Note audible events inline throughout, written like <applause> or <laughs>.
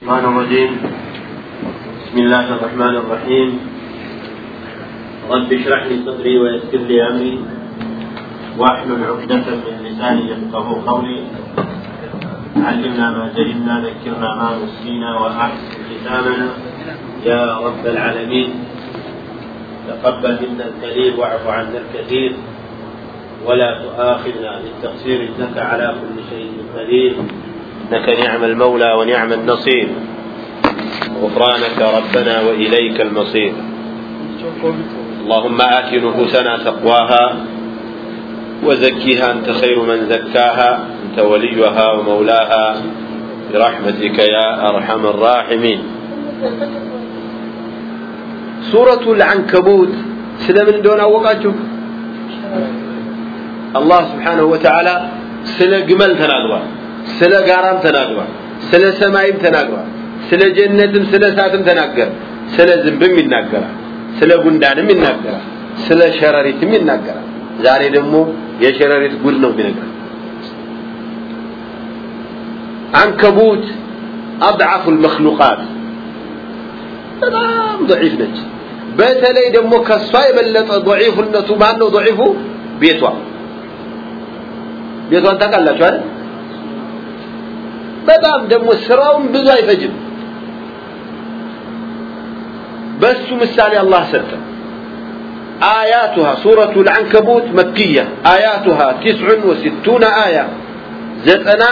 الشيطان الرجيم بسم الله الرحمن الرحيم. رب اشرح لي صدري ويسر لي أمري. واحلل عقدة من لساني يفقه قولي. علمنا ما جهلنا ذكرنا ما نسينا وأحسن ختامنا يا رب العالمين. تقبل منا القليل واعف عنا الكثير. ولا تؤاخذنا بالتقصير إنك على كل شيء قدير. إنك نعم المولى ونعم النصير. غفرانك ربنا وإليك المصير. اللهم آت نفوسنا تقواها وزكيها أنت خير من زكاها أنت وليها ومولاها. برحمتك يا أرحم الراحمين. سورة العنكبوت سلم من دون أوقاته الله سبحانه وتعالى سلق ملتنا ثلاثة ስለ ጋራም ተናግሯል። ስለ ሰማይም ተናግሯል። ስለ ጀነትም ስለ እሳትም ተናገረ። ስለ ዝንብም ይናገራል። ስለ ጉንዳንም ይናገራል። ስለ ሸረሪትም ይናገራል። ዛሬ ደግሞ የሸረሪት ጉድ ነው የሚነግረን አንከቡት አضعف المخلوقات በጣም ضعيف ነች። በተለይ ደግሞ ከሷ የበለጠ ضعيفነቱ ማን ነው ضعيفው ቤቷ። ቤቷን ታውቃላችሁ አይደል? በጣም ደግሞ ስራውን ብዙ አይፈጅም በሱ ምሳሌ አላህ ሰጠ آياتها سورة العنكبوت مكية آياتها تسع وستون آية زتنا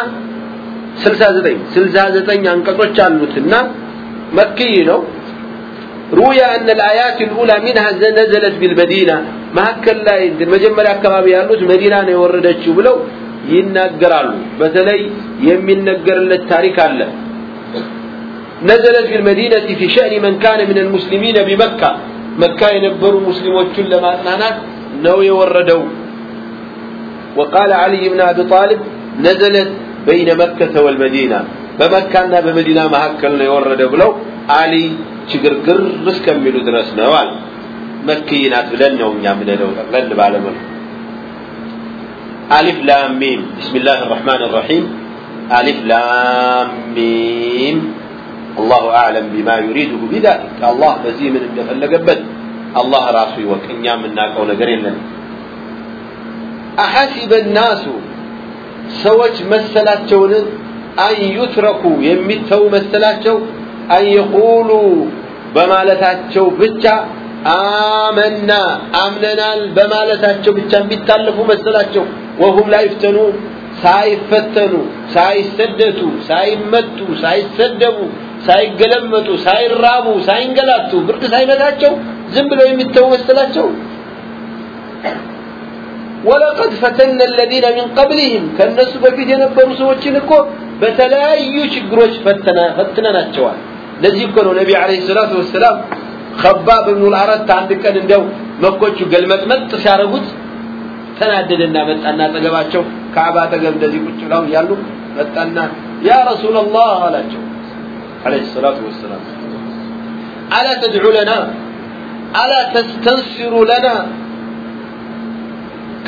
سلسة زتين سلسة زتين ينقطوش عنوتنا مكي نو روي أن الآيات الأولى منها نزلت بالمدينة ما هكذا لا مجمع أكبابي ያሉት መዲና ነው የወረደችው ብለው ይናገራሉ በተለይ የሚነገርለት ታሪክ አለ نزلت في المدينة في شأن من كان من المسلمين بمكة مكة ينبروا مسلمون لما أنانات نو يوردوا وقال علي بن أبي طالب نزلت بين مكة والمدينة بمكة بمدينة ما هكذا يورد بلو علي شقرقر رسكا من درسنا وال مكينات بلن يوم يعمل لو غلب على ملك ألف لام ميم. بسم الله الرحمن الرحيم. ألف لام ميم. الله أعلم بما يريده. بذلك الله بزي من الدفل قبل الله راسي وكن من الناك أو لقرين أحسب الناس ሰዎች መሰላቸውንን አን ዩትረኩ የሚተው يقولوا بما የቁሉ በማለታቸው آمننا. አመና አምነናል በማለታቸው ብቻ የሚታለፉ መሰላቸው وهم لا يفتنون ሳይፈተኑ ሳይሰደቱ ሳይመቱ ሳይሰደቡ ሳይገለመጡ ሳይራቡ ሳይንገላቱ ብርድ ሳይመታቸው ዝም ብለው የሚተው መሰላቸው ወለቀድ ፈተነ الذين من قبلهم ከነሱ በፊት የነበሩ ሰዎችን እኮ በተለያዩ ችግሮች ፈተና ፈትነናቸዋል ለዚህ እኮ ነው ነቢ አለይሂ ሰላቱ ወሰላም ከባብ ብኑ አልአረት አንድ ቀን እንደው መኮቹ ገልመጥመጥ ሲያረጉት ተናደደና መጣና አጠገባቸው ካዕባ አጠገብ እንደዚህ ቁጭ ብለው እያሉ መጣና ያ ረሱላላህ አላቸው። አለይሂ ሰላቱ ወሰላም አላ ተድዑ ለና? አላ ተስተንሲሩ ለና?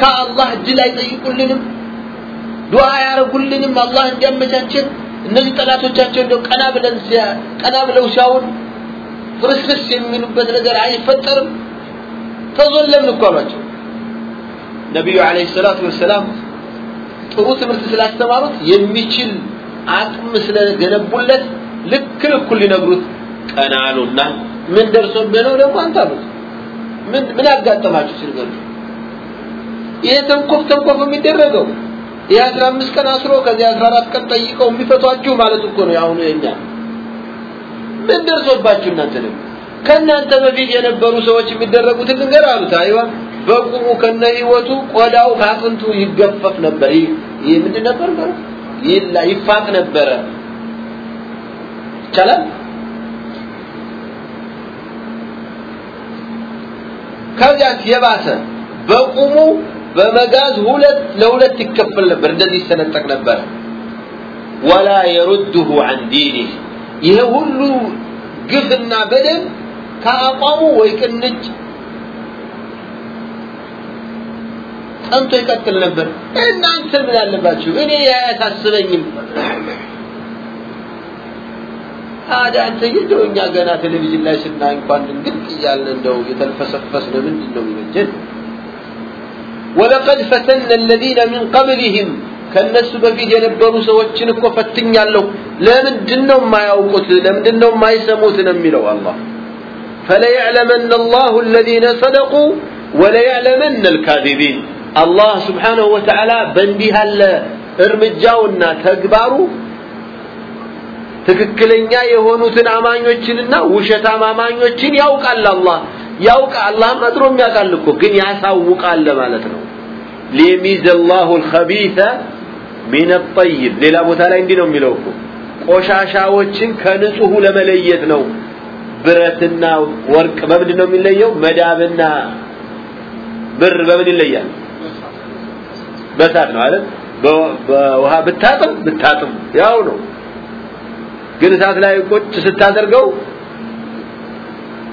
ከአላህ እጅ ላይ ጠይቁልንም ዱዓ ያረጉልንም አላህ እንዲያመቻችን እነዚህ ጠላቶቻቸው እንደው ቀና ብለን ቀና ብለው ሲያውን ፍርስርስ የሚሉበት ነገር አይፈጠርም? ተዞለምን እኮ አሏቸው ነቢዩ አለይሂ ሰላቱ ወሰላም ጥሩ ትምህርት ስላስተማሩት የሚችል አቅም ስለገነቡለት ልክ ልኩን ሊነግሩት ቀና አሉና ምን ደርሶብህ ነው ደግሞ አንተ አሉት። ምን ምን አጋጠማችሁ ሲልገሩ ይሄ ተንኮፍ ተንኮፍ የሚደረገው አስራ አምስት ቀን አስሮ ከዚህ አስራ አራት ቀን ጠይቀው የሚፈቷችሁ ማለት እኮ ነው የአሁኑ የኛ። ምን ደርሶባችሁ እናንተ ደግሞ? ከእናንተ በፊት የነበሩ ሰዎች የሚደረጉትን ልንገር አሉት። አይዋ በቁሙ ከነ ህይወቱ ቆዳው ከአጥንቱ ይገፈፍ ነበር። ይህ ምንድን ነበር? ይላ ይፋቅ ነበረ። ይቻላል? ከዚያስ የባሰ በቁሙ በመጋዝ ሁለት ለሁለት ይከፈል ነበር። እንደዚህ ይሰነጠቅ ነበር። ወላ የሩድሁ አን ዲኒህ። ይሄ ሁሉ ግፍና በደል ከአቋሙ ወይ ቅንጭ ጸንቶ ይቀጥል ነበር እናንተ ምን አለባችሁ እኔ አያሳስበኝም ታዲያ አንተ እንደው እኛ ገና ቴሌቪዥን ላይ ስናይ እንኳን ድንግጥ እያልን እንደው የተልፈሰፈስን ምንድን ነው የሚበጀን ወለቀድ ፈተነ الذين من قبلهم ከነሱ በፊት የነበሩ ሰዎችን እኮ ፈትኛለሁ ለምንድን ነው የማያውቁት ለምንድን ነው የማይሰሙት ነው የሚለው አላህ فليعلمن الله الذين صدقوا وليعلمن الكاذبين አላህ ስብሓንሁ ወተዓላ በእንዲህ ያለ እርምጃውና ተግባሩ ትክክለኛ የሆኑትን አማኞችንና ውሸታም አማኞችን ያውቃል። አላህ ያውቃ አላህም አጥሮ የሚያውቃል እኮ ግን ያሳውቃል ማለት ነው። ሊሚዝ አላሁ አልኸቢሰ ሚን አጠይብ ሌላ ቦታ ላይ እንዲህ ነው የሚለው እኮ ቆሻሻዎችን ከንጹሁ ለመለየት ነው። ብረትና ወርቅ በምንድን ነው የሚለየው? መዳብና ብር በምን ይለያል? በሳት ነው አይደል በውሃ ብታጥም ብታጥም ያው ነው ግን እሳት ላይ ቁጭ ስታደርገው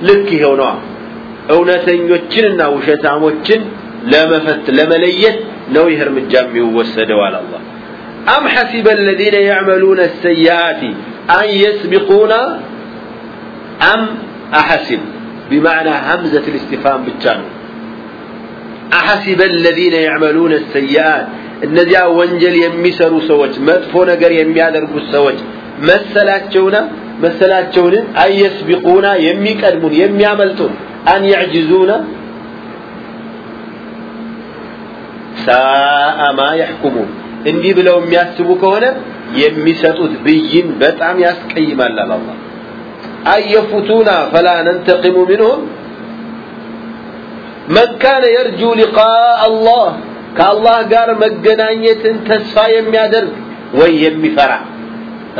ልክ ይሄው ነው እውነተኞችንና ውሸታሞችን ለመፈት ለመለየት ነው ይህ እርምጃ የሚወሰደው አለ አላህ أم حسب الذين يعملون السيئات أن يسبقونا أم أحسب بمعنى همزة الاستفهام بالتانو أحسب الذين يعملون السيئات እነዚያ ወንጀል የሚሰሩ ሰዎች መጥፎ ነገር የሚያደርጉ ሰዎች መሰላቸውና መሰላቸውን አየስቢቁና የሚቀድሙን የሚያመልጡን አን ያዕጅዙና ሳአ ማ ያሕኩሙን እንዲህ ብለው የሚያስቡ ከሆነ የሚሰጡት ብይን በጣም ያስቀይማል አለ አላህ አየፉቱና ፈላ ነንተቂሙ ምንሁም መን ካነ የርጁ ሊቃእ አላህ ከአላህ ጋር መገናኘትን ተስፋ የሚያደርግ ወይ የሚፈራ።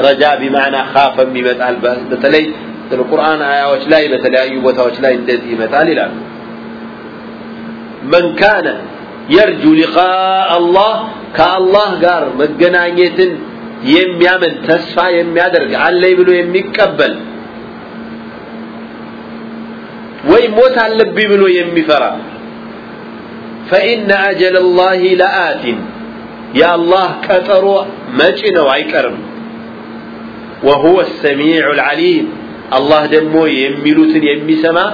ረጃ ቢማዕና ካፈ ይመጣል በተለይ ቁርአን አያዎች ላይ በተለያዩ ቦታዎች ላይ እንደዚህ ይመጣል ይላሉ። መን ካነ የርጁ ሊቃእ አላህ ከአላህ ጋር መገናኘትን የሚያምን ተስፋ የሚያደርግ አለይ ብሎ የሚቀበል ወይ ሞት አለብኝ ብሎ የሚፈራ فإن أجل الله لآت يا الله كتروا مجنو عيكرم وهو السميع العليم الله دمو يميلوتن يميسما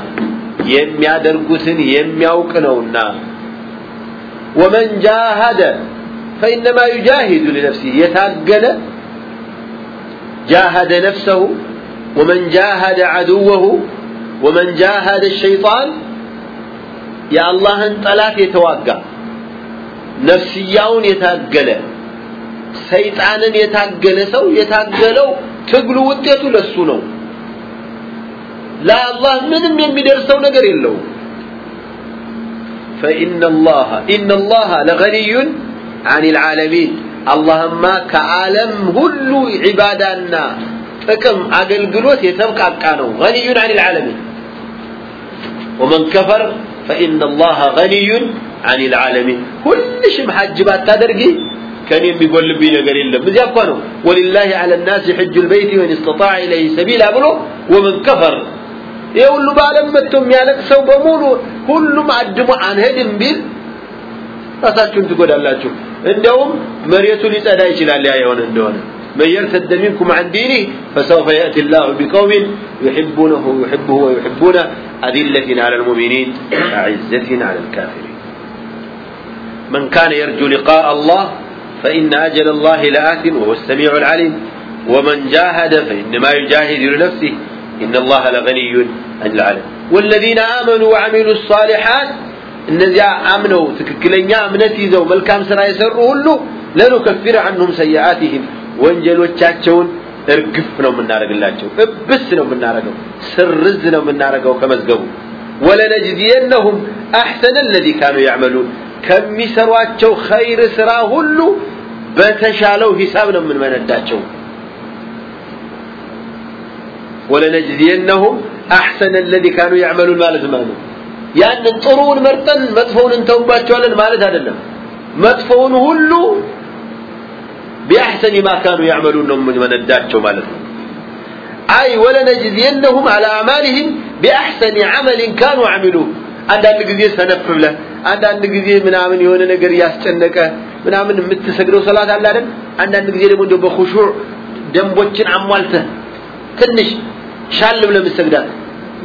يميادرقوتن يميوقنونا ومن جاهد فإنما يجاهد لنفسه يتاقل جاهد نفسه ومن جاهد عدوه ومن جاهد الشيطان የአላህን ጠላት የተዋጋ ነፍስያውን የታገለ ሰይጣንን የታገለ ሰው የታገለው ትግሉ ውጤቱ ለሱ ነው ለአላህ ምንም የሚደርሰው ነገር የለው فإن الله إن الله لغني عن العالمين اللهم كعالم كل عبادنا ጥቅም፣ አገልግሎት የተብቃቃ ነው። ገኒዩን አን ልዓለሚን ወመን ከፈር ፈኢነ ላሃ ገኒዩን አን ልዓለሚን። ሁልሽም ሐጅ ባታደርጊ ከኔ የሚጎልብኝ ነገር የለም። እዚያ እኳ ነው ወሊላሂ ዐለ ናሲ ሕጁ ልበይቲ መን ስተጣዐ ኢለይሂ ሰቢላ ብሎ ወመን ከፈር ይህ ሁሉ በዓለም መጥቶ የሚያለቅሰው በሙሉ ሁሉም አድሞ አንሄድም ቢል ራሳችሁን ትጎዳላችሁ። እንደውም መሬቱ ሊጸዳ ይችላል ያ የሆነ እንደሆነ من يرتد منكم عن دينه فسوف يأتي الله بقوم يحبونه يحبه ويحبونه أذلة على المؤمنين أعزة على الكافرين من كان يرجو لقاء الله فإن أجل الله لآت وهو السميع العليم ومن جاهد فإنما يجاهد لنفسه إن الله لغني عن العالم والذين آمنوا وعملوا الصالحات እነዚያ አምነው ትክክለኛ እምነት ይዘው መልካም ስራ የሰሩ ሁሉ ለኑከፊር አንሁም ሰይአቲህም ወንጀሎቻቸውን እርግፍ ነው የምናደርግላቸው እብስ ነው የምናደርገው ስርዝ ነው የምናደርገው ከመዝገቡ። ወለነጅዚየነሁም አሕሰነ ለዚ ካኑ ያዕመሉን ከሚሰሯቸው ኸይር ስራ ሁሉ በተሻለው ሂሳብ ነው የምንመነዳቸው። ወለነጅዚየነሁም አሕሰነ ለዚ ካኑ ያዕመሉን ማለት ማለት ነው። ያንን ጥሩውን መርጠን መጥፎውን እንተውባቸዋለን ማለት አይደለም። መጥፎውን ሁሉ ቢአሕሰን ማ ካኑ ያዕመሉን ነው የምንመነዳቸው ማለት ነው። አይ ወለነጅዚየነሁም አላ አዕማልህም ቢአሕሰን ዓመልን ካኑ አሚሉ አንዳንድ ጊዜ ሰነፍ ብለህ አንዳንድ ጊዜ ምናምን የሆነ ነገር እያስጨነቀ ምናምን የምትሰግደው ሰላት አለ አይደል? አንዳንድ ጊዜ ደግሞ እንደው በኹሹዕ ደንቦችን አሟልተህ ትንሽ ሻል ብለህ የምትሰግዳት።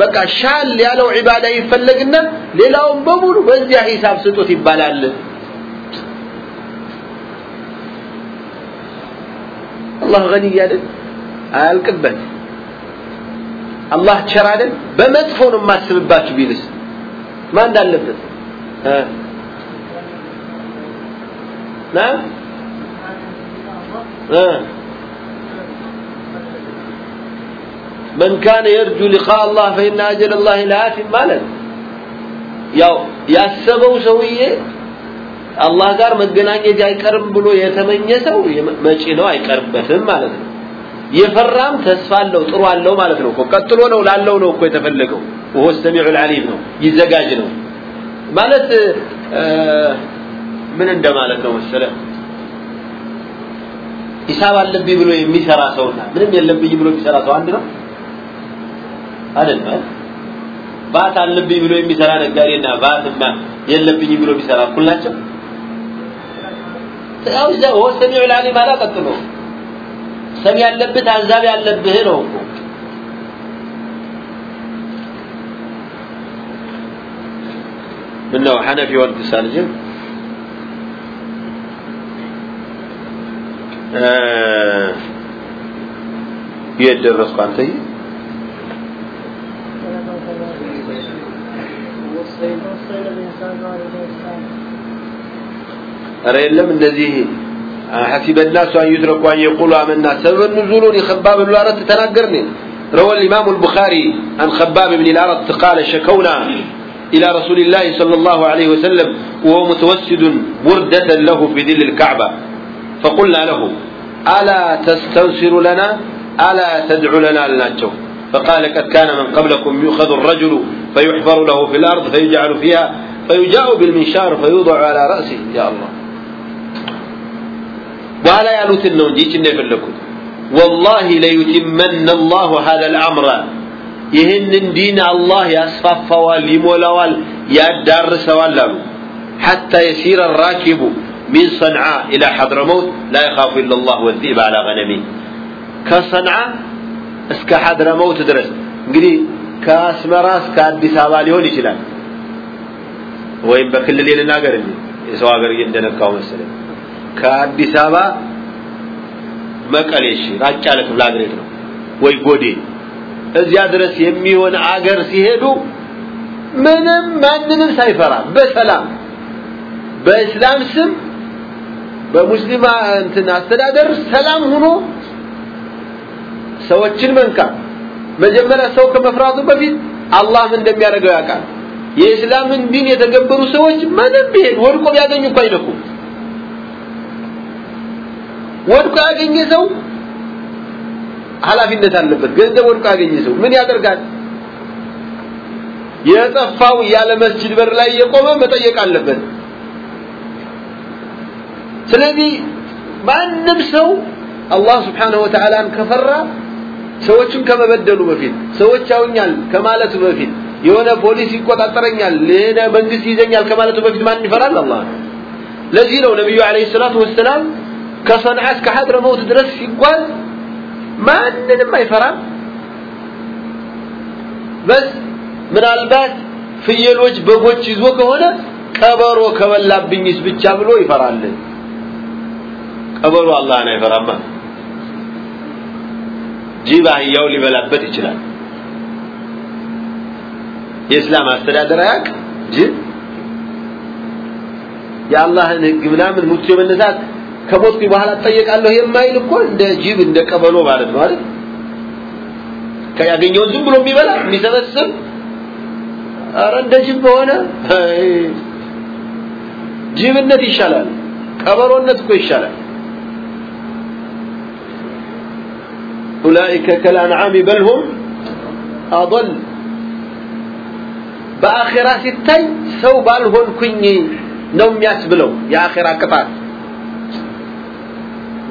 በቃ ሻል ያለው ዒባዳ ይፈለግና ሌላውን በሙሉ በዚያ ሂሳብ ስጡት ይባላል አላህ ገኒይ አይደል አያልቅበት አላህ ቸር አይደል በመጥፎ ነው የማስብባችሁ ቢልስ ማን እንዳለበት ና من كان يرجو لقاء الله فإن أجل الله لآت ማለት ያው ያሰበው ሰውዬ አላህ ጋር መገናኘት አይቀርም ብሎ የተመኘ ሰው መጪ ነው አይቀርበትም ማለት ነው። የፈራም ተስፋ አለው ጥሩ አለው ማለት ነው ቀጥሎ ነው ላለው ነው እኮ የተፈለገው። ወሆ ሰሚዑል አሊም ነው ይዘጋጅ ነው ማለት። ምን እንደማለት ነው መሰለ? ሂሳብ አለብኝ ብሎ የሚሰራ ሰውና ምንም የለብኝ ብሎ የሚሰራ ሰው አንድ ነው? አይደለም ባት አለብኝ ብሎ የሚሰራ ነጋዴና ባትማ የለብኝ ብሎ የሚሰራ እኩል ናቸው? ያው ሰሚዑ ልዓሊ ማለት ቀጥሎ ሰሚ ያለብህ ታዛቢ ያለብህ ነው እኮ ምነው ሐነፊ ወልድሳ ልጅም የት ደረስኩ አንተዬ أرى لم الذي حسب الناس أن يدركوا أن يقولوا آمنا. سبب النزول لخباب بن الأرد تنقرني روى الإمام البخاري عن خباب بن الأرض قال شكونا إلى رسول الله صلى الله عليه وسلم وهو متوسد بردة له في ذل الكعبة. فقلنا له ألا تستنصر لنا؟ ألا تدعو لنا لناتشو؟ فقال قد كان من قبلكم يؤخذ الرجل فيحفر له في الأرض فيجعل فيها فيجاء بالمنشار فيوضع على رأسه. يا الله. በኋላ ያሉትን ነው እንጂ ይችን የፈለኩት። ወላሂ ለዩቲመነ አላሁ ሀደ ልአምረ ይህንን ዲን አላህ ያስፋፋዋል ይሞላዋል ያዳርሰዋል አሉ። ሐታ የሲረ ራኪቡ ሚን ሰንዓ ኢላ ሐድረመውት ላ የኻፉ ኢላ ላህ ወዚብ አላ ገነሚ። ከሰንዓ እስከ ሐድረመውት ድረስ እንግዲህ ከአስመራ እስከ አዲስ አበባ ሊሆን ይችላል። ወይም በክልል ልናገር እንጂ የሰው ሀገር እንደነካው መሰለኝ ከአዲስ አበባ መቀሌ እሺ ራቅ ያለ ክፍለ ሀገር ነው? ወይ ጎዴ። እዚያ ድረስ የሚሆን አገር ሲሄዱ ምንም ማንንም ሳይፈራ በሰላም በእስላም ስም በሙስሊም እንትን አስተዳደር ሰላም ሆኖ ሰዎችን መንካት። መጀመሪያ ሰው ከመፍራቱ በፊት አላህ ምን እንደሚያደርገው ያውቃል። የእስላምን ዲን የተገበሩ ሰዎች ምንም ቢሄድ ወድቆ ቢያገኙ እኮ አይነኩም ወድቆ ያገኘ ሰው ኃላፊነት አለበት። ገንዘብ ወድቆ ያገኘ ሰው ምን ያደርጋል? የጠፋው ያለ መስጂድ በር ላይ የቆመ መጠየቅ አለበት። ስለዚህ ማንም ሰው አላህ ስብሓንሁ ወተዓላን ከፈራ ሰዎችን ከመበደሉ በፊት ሰዎች ያውኛል ከማለቱ በፊት የሆነ ፖሊስ ይቆጣጠረኛል የሆነ መንግስት ይዘኛል ከማለቱ በፊት ማን ይፈራል? አላህ። ለዚህ ነው ነቢዩ አለይሂ ሰላቱ ወሰላም ከሰንዓ እስከ ሐድረ መውት ድረስ ሲጓዝ ማንንም አይፈራም። በስ ምናልባት ፍየሎች በጎች ይዞ ከሆነ ቀበሮ ከበላብኝስ ብቻ ብሎ ይፈራል። ቀበሮ አላህን አይፈራማ። ጅብ አህያው ሊበላበት ይችላል። የእስላም አስተዳደር አያቅ ጅብ? የአላህን ህግ ምናምን ሙቶ የመነሳት ከሞትኩ በኋላ እጠየቃለሁ የማይል እኮ እንደ ጅብ እንደ ቀበሎ ማለት ነው አይደል ከያገኘውን ዝም ብሎ የሚበላ የሚሰበስብ አረ እንደ ጅብ በሆነ <laughs> ጅብነት ይሻላል ቀበሮነት እኮ ይሻላል أولئك كالأنعام بل هم أضل በአኼራ ሲታይ ሰው ባልሆንኩኝ ነው የሚያስብለው የአኼራ ቅጣት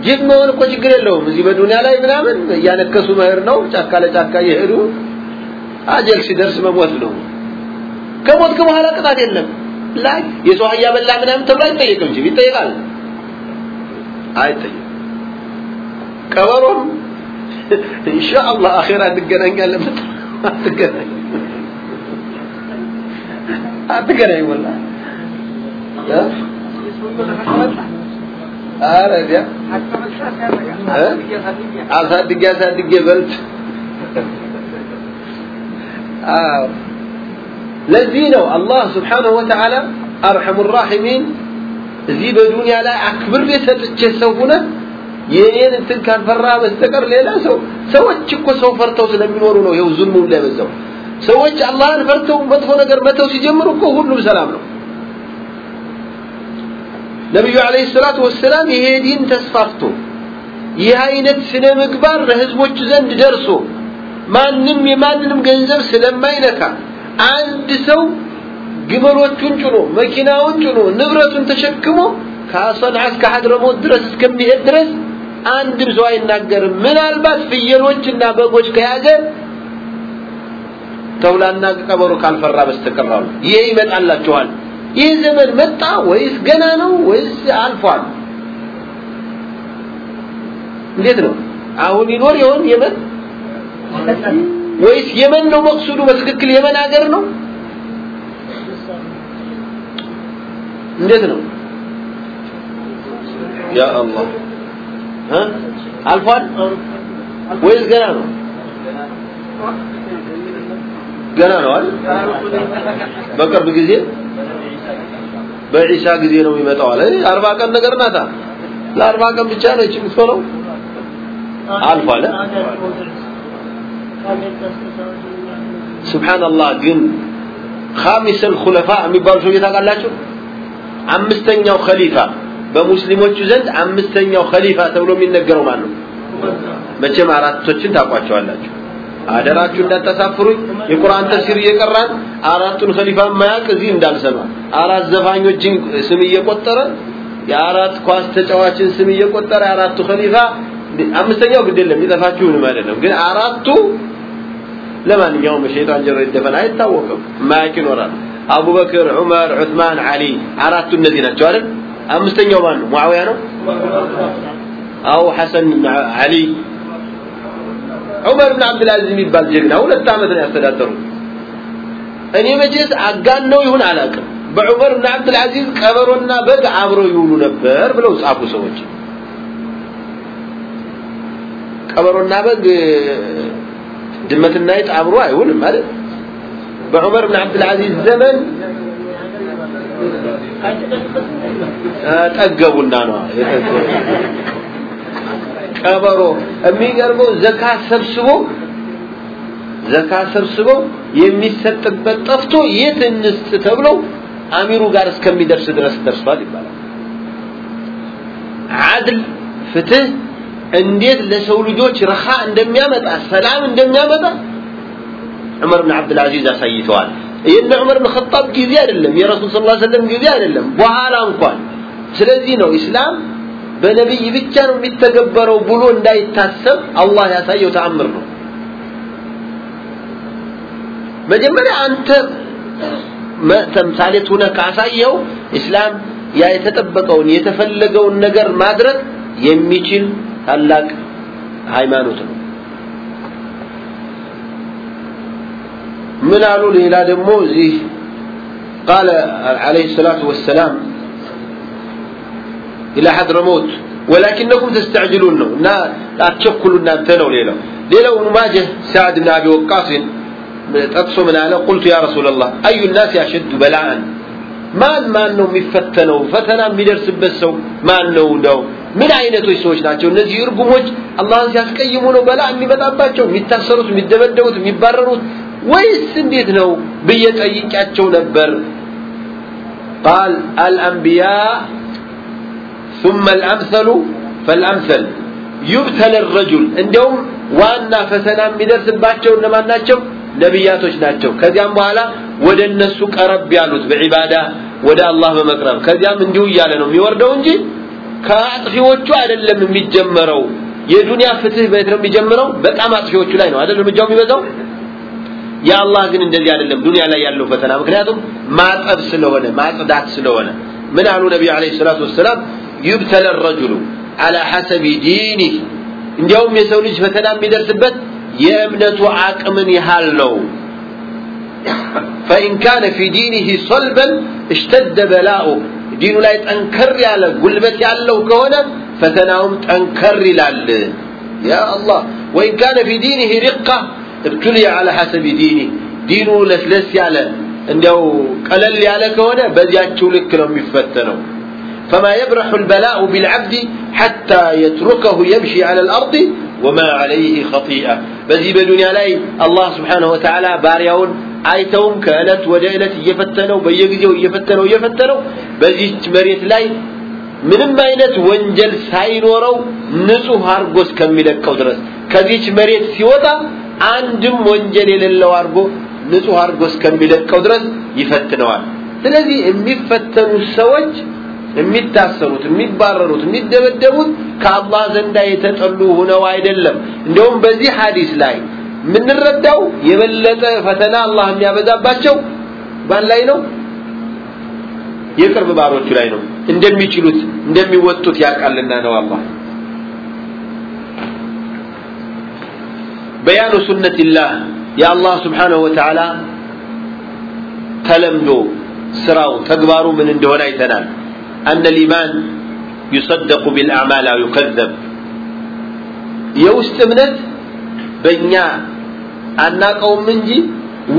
ጅብ መሆን እኮ ችግር የለውም። እዚህ በዱንያ ላይ ምናምን እያነከሱ መሄድ ነው። ጫካ ለጫካ እየሄዱ አጀል ሲደርስ መሞት ነው። ከሞትክ በኋላ ቅጣት የለም። ላይ የሰው አህያ በላ ምናምን ተብሎ አይጠየቅም ጅብ። ይጠየቃል? አይጠየቅም። ቀበሮም <laughs> ኢንሻአላህ አኺራ እንገናኛለን። አትገናኝ። አትገናኝ ወላሂ ኧረ ዲያ አሳድጌ አሳድጌ በልት። አዎ። ለዚህ ነው አላህ ስብሓንሁ ወተዓላ አርሐሙ ራሒሚን እዚህ በዱንያ ላይ አክብሬ ሰጥቼ ሰው ሁነ የኔን እንትን ካልፈራ በስተቀር ሌላ ሰው ሰዎች እኮ ሰው ፈርተው ስለሚኖሩ ነው ይኸው ዙልሙ እንዳይበዛው ሰዎች አላህን ፈርተው መጥፎ ነገር መተው ሲጀምሩ እኮ ሁሉም ሰላም ነው ነቢዩ አለይሂ ሰላቱ ወሰላም ይሄ ዲን ተስፋፍቶ ይህ አይነት ስነ ምግባር ለህዝቦች ዘንድ ደርሶ ማንም የማንንም ገንዘብ ስለማይነካ አንድ ሰው ግመሎቹን ጭኖ መኪናውን ጭኖ ንብረቱን ተሸክሞ ከሰንዓ እስከ ሐድረሞት ድረስ እስከሚሄድ ድረስ አንድም ሰው አይናገርም። ምናልባት ፍየሎችና በጎች ከያዘ ተውላና ቀበሮ ካልፈራ በስተቀር ይሄ ይመጣላችኋል ይህ ዘመን መጣ ወይስ ገና ነው ወይስ አልፏል? እንዴት ነው? አሁን ይኖር ይሆን የመን? ወይስ የመን ነው መቅሱዱ በትክክል የመን ሀገር ነው? እንዴት ነው? ያ አላህ። ها አልፏል? ወይስ ገና ነው? ገና ነው አይደል? በቅርብ ጊዜ በዒሳ ጊዜ ነው የሚመጣው አለ አርባ ቀን ነገር ናታ ለአርባ ቀን ብቻ ነች የምትሆነው አልፏል ሱብሃንአላህ ግን خامس الخلفاء የሚባሉ ሰው ታውቃላችሁ አምስተኛው ኸሊፋ በሙስሊሞቹ ዘንድ አምስተኛው ኸሊፋ ተብሎ የሚነገረው ማን ነው መቼም አራቶችን ታውቋቸዋላችሁ አደራችሁ እንዳታሳፍሩኝ። የቁርአን ተፍሲር እየቀራን አራቱን ኸሊፋ ማያቅ እዚህ እንዳልሰማ አራት ዘፋኞችን ስም እየቆጠረ የአራት ኳስ ተጫዋችን ስም እየቆጠረ አራቱ ኸሊፋ አምስተኛው ግድ የለም ይጠፋችሁ ማለት ነው። ግን አራቱ ለማንኛውም ሸይጣን ጀሮ ይደፈን አይታወቅም ማያቅ ይኖራል። አቡበክር ዑመር ዑስማን አሊ አራቱ እነዚህ ናቸው አይደል? አምስተኛው ማን ነው? ሙአዊያ ነው? አው ሐሰን አሊ ዑመር ብን አብዱልአዚዝ የሚባል ጀግና ሁለት ዓመት ነው ያስተዳደሩት። እኔ መቼስ አጋነው ይሁን አላውቅም በዑመር ብን አብዱልአዚዝ ቀበሮና በግ አብረው ይውሉ ነበር ብለው ጻፉ ሰዎች። ቀበሮና በግ ድመትና አይጥ አብሮ አይውልም ማለት በዑመር ብን አብዱልአዚዝ ዘመን ጠገቡና ነው ቀበሮ የሚገርመው ዘካ ሰብስቦ ዘካ ሰብስቦ የሚሰጥበት ጠፍቶ የት እንስጥ ተብሎ አሚሩ ጋር እስከሚደርስ ድረስ ደርሷል ይባላል። አድል ፍትህ እንዴት ለሰው ልጆች ረኻ እንደሚያመጣ ሰላም እንደሚያመጣ ዑመር ብን አብዱልአዚዝ አሳይተዋል። የነ ዑመር ብን ኸጣብ ጊዜ አይደለም የረሱል ዐለይሂ ወሰለም ጊዜ አይደለም በኋላ እንኳን። ስለዚህ ነው ኢስላም በነብይ ብቻ ነው የሚተገበረው ብሎ እንዳይታሰብ አላህ ያሳየው ተአምር ነው። መጀመሪያ አንተ ተምሳሌት ሁነህ ካሳየው ኢስላም ያ የተጠበቀውን የተፈለገውን ነገር ማድረግ የሚችል ታላቅ ሃይማኖት ነው። ምን አሉ? ሌላ ደግሞ እዚህ ቃለ አለይሂ ሰላቱ ወሰላም إلى حضرموت ولكنكم تستعجلون ነው እና አትቸኩሉ እናንተ ነው ሌላው ሌላው ابن ماجه سعد بن أبي وقاص ጠቅሶ ምን አለ قلت يا رسول الله أي الناس أشد بلاء ማን ማን ነው የሚፈተነው ፈተና የሚደርስበት ሰው ማን ነው እንደው ምን አይነቶች ሰዎች ናቸው እነዚህ እርጉሞች አላህን ሲያስቀይሙ ነው በላ የሚመጣባቸው የሚታሰሩት የሚደበደቡት የሚባረሩት ወይስ እንዴት ነው ብዬ ጠይቂያቸው ነበር قال الأنبياء ثم الأمثل فالأمثل يبتلى الرجل እንደውም ዋና ፈተና የሚደርስባቸው እነማን ናቸው ነቢያቶች ናቸው ከዚያም በኋላ ወደ እነሱ ቀረብ ያሉት በዒባዳ ወደ አላህ በመቅረብ ከዚያም እንዲሁ እያለ ነው የሚወርደው እንጂ ከአጥፊዎቹ አይደለም የሚጀመረው የዱንያ ፍትህ በየት ነው የሚጀምረው በጣም አጥፊዎቹ ላይ ነው አይደል እርምጃው የሚበዛው የአላህ ግን እንደዚህ አይደለም ዱንያ ላይ ያለው ፈተና ምክንያቱም ማጠብ ስለሆነ ማጽዳት ስለሆነ ምን አሉ ነቢዩ አለይሂ ሰላቱ ወሰላም يبتلى الرجل على حسب دينه እንዲያውም የሰው ልጅ ፈተና የሚደርስበት የእምነቱ አቅምን ያህል ነው فإن كان في دينه صلبا اشتد بلاؤه ዲኑ ላይ ጠንከር ያለ ጉልበት ያለው ከሆነ ፈተናውም ጠንከር ይላል يا الله وإن كان في دينه رقة ابتلي على حسب دينه ዲኑ ለስለስ ያለ እንዲያው ቀለል ያለ ከሆነ በዚያችው ልክ ነው የሚፈተነው فما يبرح البلاء بالعبد حتى يتركه يمشي على الأرض وما عليه خطيئة በዚህ በዱንያ ላይ አላህ ስብሓንሁ ወተዓላ ባሪያውን አይተውም ከዕለት ወደ ዕለት እየፈተነው በየጊዜው እየፈተነው እየፈተነው በዚች መሬት ላይ ምንም አይነት ወንጀል ሳይኖረው ንጹህ አርጎ እስከሚለቀው ድረስ ከዚች መሬት ሲወጣ አንድም ወንጀል የሌለው አርጎ ንጹህ አርጎ እስከሚለቀው ድረስ ይፈትነዋል ስለዚህ የሚፈተኑ ሰዎች የሚታሰሩት የሚባረሩት የሚደበደቡት ከአላህ ዘንዳ የተጠሉ ሆነው አይደለም። እንደውም በዚህ ሐዲስ ላይ የምንረዳው የበለጠ ፈተና አላህ የሚያበዛባቸው ባን ላይ ነው? የቅርብ ባሮቹ ላይ ነው። እንደሚችሉት እንደሚወጡት ያውቃልና ነው አላህ። በያኑ ሱነትላህ የአላህ ስብሓንሁ ወተዓላ ተለምዶ ስራው ተግባሩ ምን እንደሆነ አይተናል أن الإيمان يصدق بالأعمال أو يكذب የውስጥ እምነት በእኛ አናቀውም እንጂ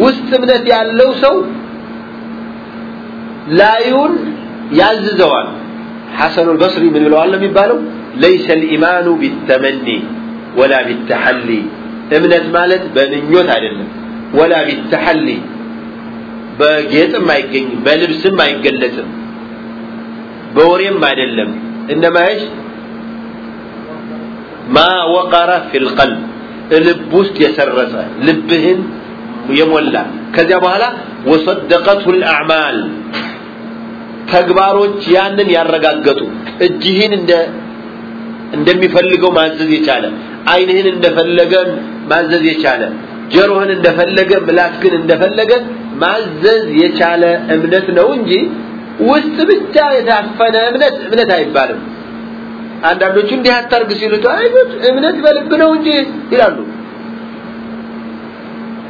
ውስጥ እምነት ያለው ሰው ላዩን ያዝዘዋል ሐሰኑ البصري ምን ብለዋል የሚባለው ليس الإيمان بالتمني ولا بالتحلي እምነት ማለት በምኞት አይደለም ወላ ቢተሐሊ በጌጥም አይገኝም በልብስም አይገለጽም በወሬም አይደለም። እንደማይሽ ማ ወቀረ ፊል ልብ ውስጥ የሰረጸ ልብህን የሞላ። ከዚያ በኋላ ወሰደቀቱል አዕማል ተግባሮች ያንን ያረጋገጡ እጅህን እንደ እንደሚፈልገው ማዘዝ የቻለ አይንህን እንደፈለገ ማዘዝ የቻለ ጀሮህን እንደፈለገ ምላስክን እንደፈለገ ማዘዝ የቻለ እምነት ነው እንጂ ውስጥ ብቻ የታፈነ እምነት እምነት አይባልም። አንዳንዶቹ እንዲህ አታርግ ሲሉት አይሉት እምነት በልብ ነው እንጂ ይላሉ።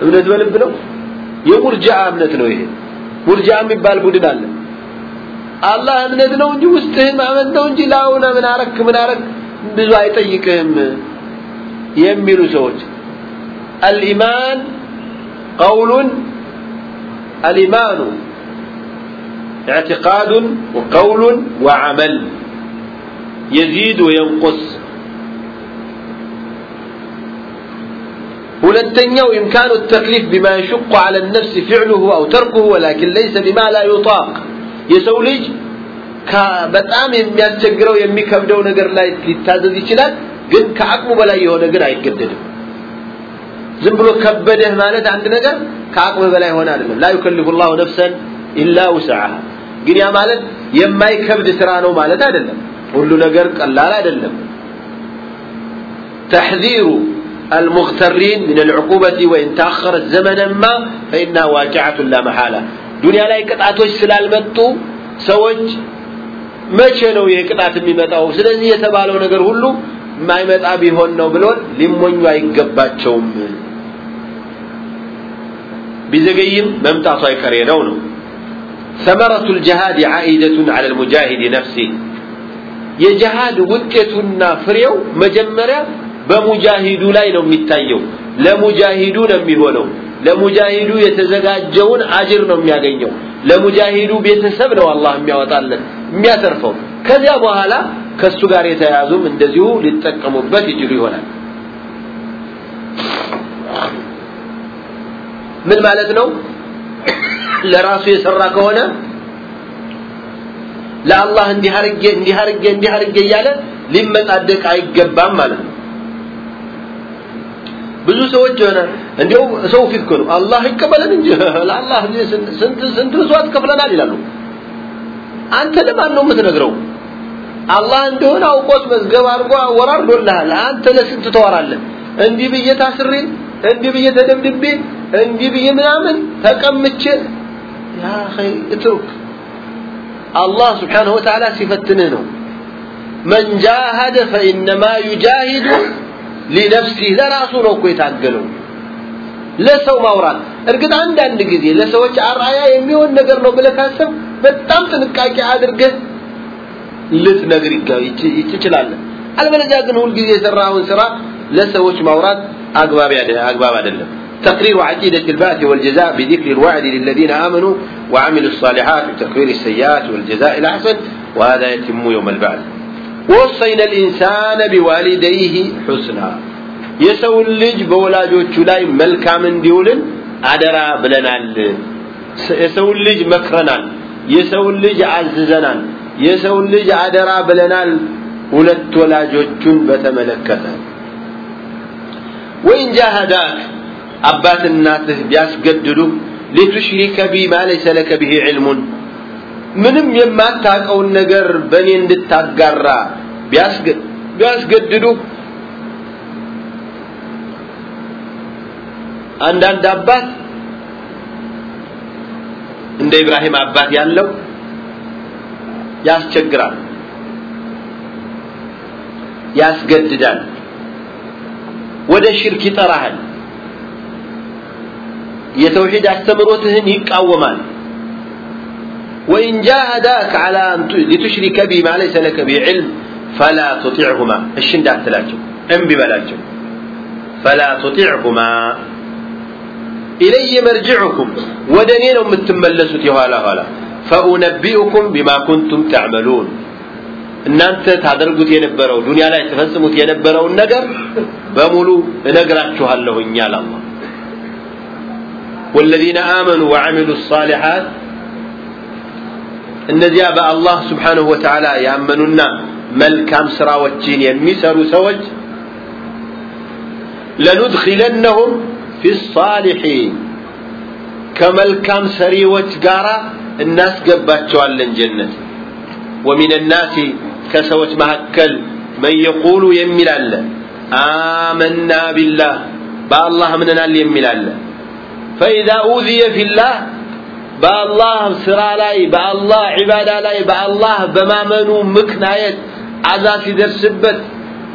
እምነት በልብ ነው። የሙርጃ እምነት ነው ይሄ። ሙርጃ የሚባል ቡድን አለ። አላህ እምነት ነው እንጂ ውስጥህ ማመን ነው እንጂ ላውና ምን አረክ ምን አረክ ብዙ አይጠይቅህም የሚሉ ሰዎች አልኢማን ቀውሉን አልኢማኑ اعتقاد وقول وعمل يزيد وينقص ሁለተኛው إمكان التكليف بما يشق على النفس فعله أو تركه ولكن ليس بما لا يطاق የሰው ልጅ በጣም የሚያስቸግረው የሚከብደው ነገር ላይ ሊታዘዝ ይችላል ግን ከአቅሙ በላይ የሆነ ግን አይገደድም ዝም ብሎ ከበደህ ማለት አንድ ነገር ከአቅም በላይ ሆነ አይደለም ላ ዩከልፉ ላሁ ነፍሰን ኢላ ውስዓሃ ግን ያ ማለት የማይከብድ ስራ ነው ማለት አይደለም። ሁሉ ነገር ቀላል አይደለም። ተሕዚሩ المغترين من العقوبة وإن تأخرت زمنا ما فإنها واقعة ዱንያ ላይ ቅጣቶች ስላልመጡ ሰዎች መቼ ነው የቅጣት የሚመጣው? ስለዚህ የተባለው ነገር ሁሉ የማይመጣ ቢሆን ነው ብሎን ሊሞኙ አይገባቸውም። ቢዘገይም መምጣቱ አይቀሬ ነው ነው። ثمرة الجهاد عائدة على المجاهد نفسه የጀሃድ ውጤቱና ፍሬው መጀመሪያ በሙጃሂዱ ላይ ነው የሚታየው ለሙጃሂዱ ነው የሚሆነው ለሙጃሂዱ የተዘጋጀውን አጅር ነው የሚያገኘው ለሙጃሂዱ ቤተሰብ ነው አላህ የሚያወጣለት የሚያተርፈው ከዚያ በኋላ ከሱ ጋር የተያዙም እንደዚሁ ሊጠቀሙበት ይችሉ ይሆናል ምን ማለት ነው ለራሱ የሰራ ከሆነ ለአላህ እንዲህ አርጌ እንዲህ አርጌ እንዲህ አርጌ እያለ ሊመጻደቅ አይገባም ማለት ነው። ብዙ ሰዎች ሆነ እንዲያው ሰው ፊት እኮ ነው። አላህ ይቀበለን እንጂ <laughs> ለአላህ ስንት ስንት መስዋዕት ከፍለናል ይላሉ። አንተ ለማን ነው የምትነግረው? አላህ እንደሆነ አውቆት መዝገብ አድርጎ ወራርዶልሃል አንተ ለስንት ተወራለህ እንዲህ ብዬ ታስሬ እንዲህ ብዬ ተደብድቤ እንዲህ ብዬ ምናምን ተቀምቼ ኸይ እትሩክ። አላህ ስብሓንሁ ወተዓላ ሲፈትንህ ነው። መን ጃሃደ ፈኢነማ ዩጃሂዱ ሊነፍሲህ ለራሱ ነው እኮ የታገለው። ለሰው ማውራት። እርግጥ አንዳንድ ጊዜ ለሰዎች አርአያ የሚሆን ነገር ነው ብለህ ካሰብ በጣም ጥንቃቄ አድርገህ ልትነግር ይችላለህ አለበለዚያ ግን ሁልጊዜ የሰራውን ስራ ለሰዎች ማውራት አግባብ አይደለም تقرير عقيدة البعث والجزاء بذكر الوعد للذين آمنوا وعملوا الصالحات وتكفير السيئات والجزاء الأحسن وهذا يتم يوم البعث ووصينا الإنسان بوالديه حسنا የሰው ልጅ በወላጆቹ ላይ መልካም እንዲውልን አደራ ብለናል የሰው ልጅ መክረናል የሰው ልጅ አዝዘናል የሰው ልጅ አደራ ብለናል ሁለት ወላጆቹን በተመለከተ ወይን ጃሃዳክ አባት እናትህ ቢያስገድዱ ሊቱሽሪከ ቢ ማ ለይሰ ለከ ብሂ ዕልሙን። ምንም የማታውቀውን ነገር በእኔ እንድታጋራ ቢያስገድዱ። አንዳንድ አባት እንደ ኢብራሂም አባት ያለው ያስቸግራል ያስገድዳል። ወደ ሽርክ ይጠራሃል የተውሂድ አስተምሮትህን ይቃወማል። وإن جاهداك على لتشرك بي ما ليس لك به علم فلا تطعهما። እሺ እንዳትላቸው እምቢ በላቸው። فلا تطعهما። إلي مرجعكم ወደ እኔ ነው የምትመለሱት የኋላ ኋላ። فأنبئكم بما كنتم تعملون። እናንተ ታደርጉት የነበረው ዱንያ ላይ ትፈጽሙት የነበረውን ነገር በሙሉ እነግራችኋለሁኝ አለ والذين آمنوا وعملوا الصالحات እነዚያ በአላህ ስብሓንሁ ወተዓላ ያመኑና መልካም ስራዎችን የሚሰሩ ሰዎች ለኑድኪለነሁም ፊ ሳሊሒን ከመልካም ሰሪዎች ጋር እናስገባቸዋለን ጀነት ወሚን ናሲ ከሰዎች መካከል መን የቁሉ የሚል አለ አመና ቢላህ በአላህ እምነናል የሚል አለ ፈኢዛ ኡዝየ ፊላህ በአላህ ስራ ላይ በአላህ ዒባዳ ላይ በአላህ በማመኑ ምክንያት አዛ ሲደርስበት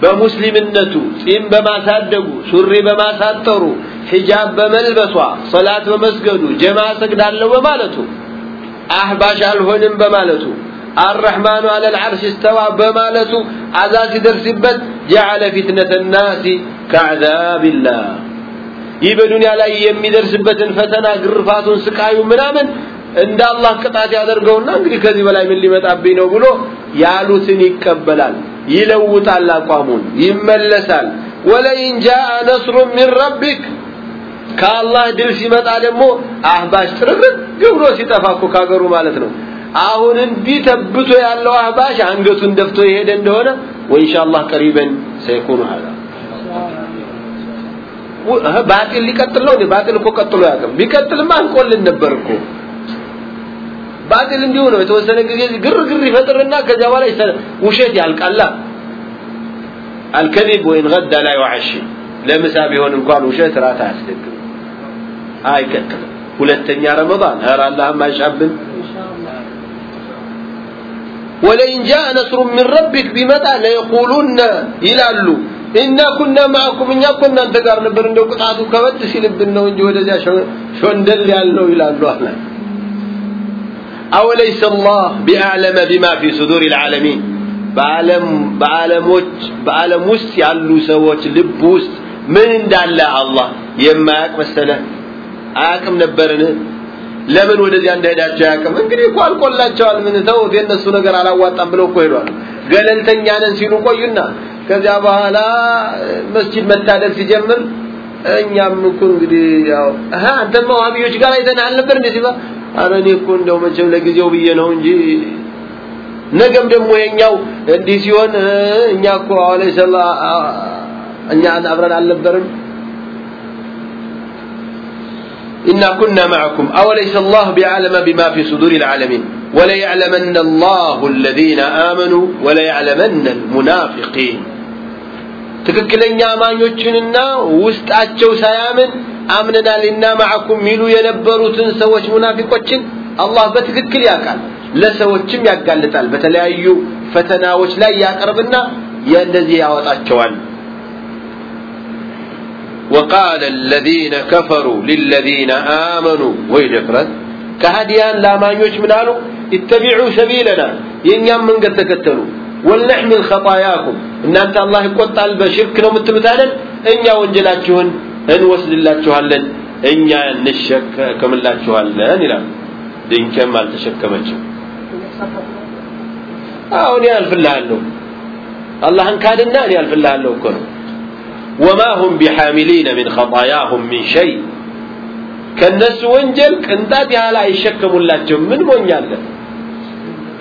በሙስሊምነቱ ጺም በማሳደጉ ሱሪ በማሳጠሩ ሒጃብ በመልበሷ ሰላት በመስገዱ ጀማ ሰግዳለሁ በማለቱ አህባሽ አልሆንም በማለቱ አረሕማኑ አለ ልዓርሽ እስተዋ በማለቱ አዛ ሲደርስበት ጀዓለ ፊትነተ ናሲ ከዓዛብላህ ይህ በዱንያ ላይ የሚደርስበትን ፈተና ግርፋቱን ስቃዩ ምናምን እንደ አላህ ቅጣት ያደርገውና እንግዲህ ከዚህ በላይ ምን ሊመጣብኝ ነው ብሎ ያሉትን ይቀበላል ይለውጣል አቋሙን ይመለሳል። ወለይን ጃአ ነስሩ ሚን ረቢክ ከአላህ ድል ሲመጣ ደግሞ አህባሽ ጥርግርግ ብሎ ሲጠፋ እኮ ካገሩ ማለት ነው። አሁን እንዲህ ተብቶ ያለው አህባሽ አንገቱን ደፍቶ የሄደ እንደሆነ ወኢንሻአላህ ቀሪበን ሰይኩኑ ሀዛ ባጢል ሊቀጥል ነው ባጢል እኮ ቀጥሎ ያቅም ቢቀጥልማ አንቆልን ነበር እኮ። ባጢል እንዲሁ ነው። የተወሰነ ጊዜ ግርግር ይፈጥርና ከዚያ በኋላ ውሸት ያልቃላ። አልከذب ወይን ገዳ ላ ይዋሐሽ ለምሳ ቢሆን እንኳን ውሸት ራት አያስደግም። አይቀጥልም። ሁለተኛ ረመዳን። ኧረ አላህም አይሻብን። ወለኢን ጃአ ነስሩ ሚን ረቢክ ቢመጣ ለየቁሉነ ይላሉ ኢና ኩና ማዕኩም እኛ እኮ እናንተ ጋር ነበር። እንደው ቅጣቱ ከበድ ሲልብን ነው እንጂ ወደዚያ ሾንደል ያልነው ይላሉ አለ አወለይሰ አላህ ቢአዕለመ ቢማ ፊ ሱዱር ልዓለሚን። በዓለም በዓለሞች በዓለም ውስጥ ያሉ ሰዎች ልብ ውስጥ ምን እንዳለ አላህ የማያውቅ መሰለህ አያውቅም ነበርን? ለምን ወደዚያ እንደሄዳቸው አያውቅም? እንግዲህ እኮ አልቆላቸዋል። ምን ተውት የእነሱ ነገር አላዋጣም ብለው እኮ ሄዷል። ገለልተኛ ነን ሲሉ ቆዩና ከዚያ በኋላ መስጂድ መታደር ሲጀምር እኛም እኮ እንግዲህ ያው አሃ አንተማ ዋሃቢዮች ጋር አይተን አልነበር እንዴ ሲባ አረ እኔ እኮ እንደው መቼም ለጊዜው ብዬ ነው እንጂ ነገም ደግሞ የኛው እንዲህ ሲሆን እኛ እኮ አለይ ሰላ እኛ አብረን አልነበርም إنا كنا معكم أوليس الله بعالم بما في صدور العالمين وليعلمن الله الذين آمنوا وليعلمن المنافقين ትክክለኛ አማኞችንና ውስጣቸው ሳያምን አምነናልና ማዕኩም ሚሉ የነበሩትን ሰዎች ሙናፊቆችን አላህ በትክክል ያውቃል ለሰዎችም ያጋልጣል በተለያዩ ፈተናዎች ላይ ያቀርብና የእንደዚህ ያወጣቸዋል وقال الذين كفروا للذين آمنوا ويدفرت كهديان لا ما يوش من قالوا اتبعوا سبيلنا ينيام من قد تكتلوا ولنحمل خطاياكم ان انت الله يقطع بشرك ነው የምትሉት አይደል እኛ ወንጀላችሁን እንወስድላችኋለን እኛ እንሸከምላችኋለን ይላል ድንቅም አልተሸከመችም አሁን ያልፍልሃለሁ አላህን ካድና እኔ ያልፍልሃለሁ እኮ ነው وما هم بحاملين من خطاياهم من شيء ከነሱ ወንጀል ቅንጣት ያህል አይሸከሙላቸው ምን ሞኛለ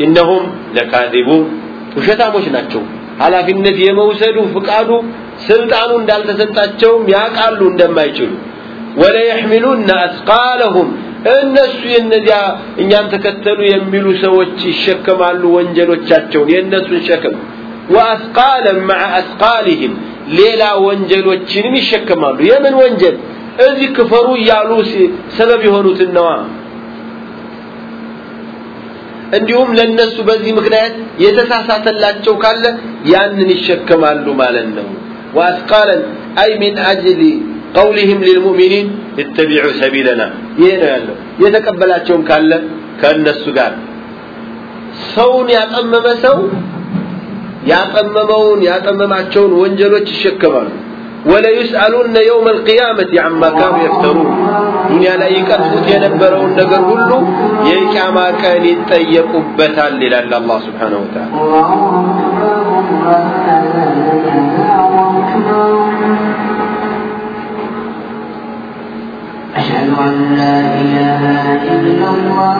እነሁም ለካዚቡን ውሸታሞች ናቸው። ኃላፊነት የመውሰዱ ፍቃዱ ስልጣኑ እንዳልተሰጣቸው ያውቃሉ እንደማይችሉ። ወለየሕሚሉና አስቃለሁም እነሱ የነዚያ እኛን ተከተሉ የሚሉ ሰዎች ይሸከማሉ ወንጀሎቻቸውን የእነሱን ሸክም። ወአስቃለም ማ አስቃሊህም ሌላ ወንጀሎችንም ይሸከማሉ። የምን ወንጀል? እዚህ ክፈሩ እያሉ ሰበብ የሆኑትን ነዋ። እንዲሁም ለነሱ በዚህ ምክንያት የተሳሳተላቸው ካለ ያንን ይሸከማሉ ማለት ነው وأثقالا أي من أجل قولهم للمؤمنين اتبعوا سبيلنا ይሄ ነው ያለው የተቀበላቸውም ካለ ከእነሱ ጋር ሰውን ያጠመመ ሰው ያጠመመውን ያጠመማቸውን ወንጀሎች ይሸከማሉ ولا يسألون يوم القيامة عما كانوا يفترون دنيا لا يكتفت ينبرون نقر كله يكاما كان يتيقوا بتال لله الله سبحانه وتعالى أشهد أن لا إله إلا الله